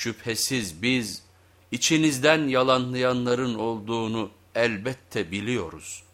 Şüphesiz biz içinizden yalanlayanların olduğunu elbette biliyoruz.''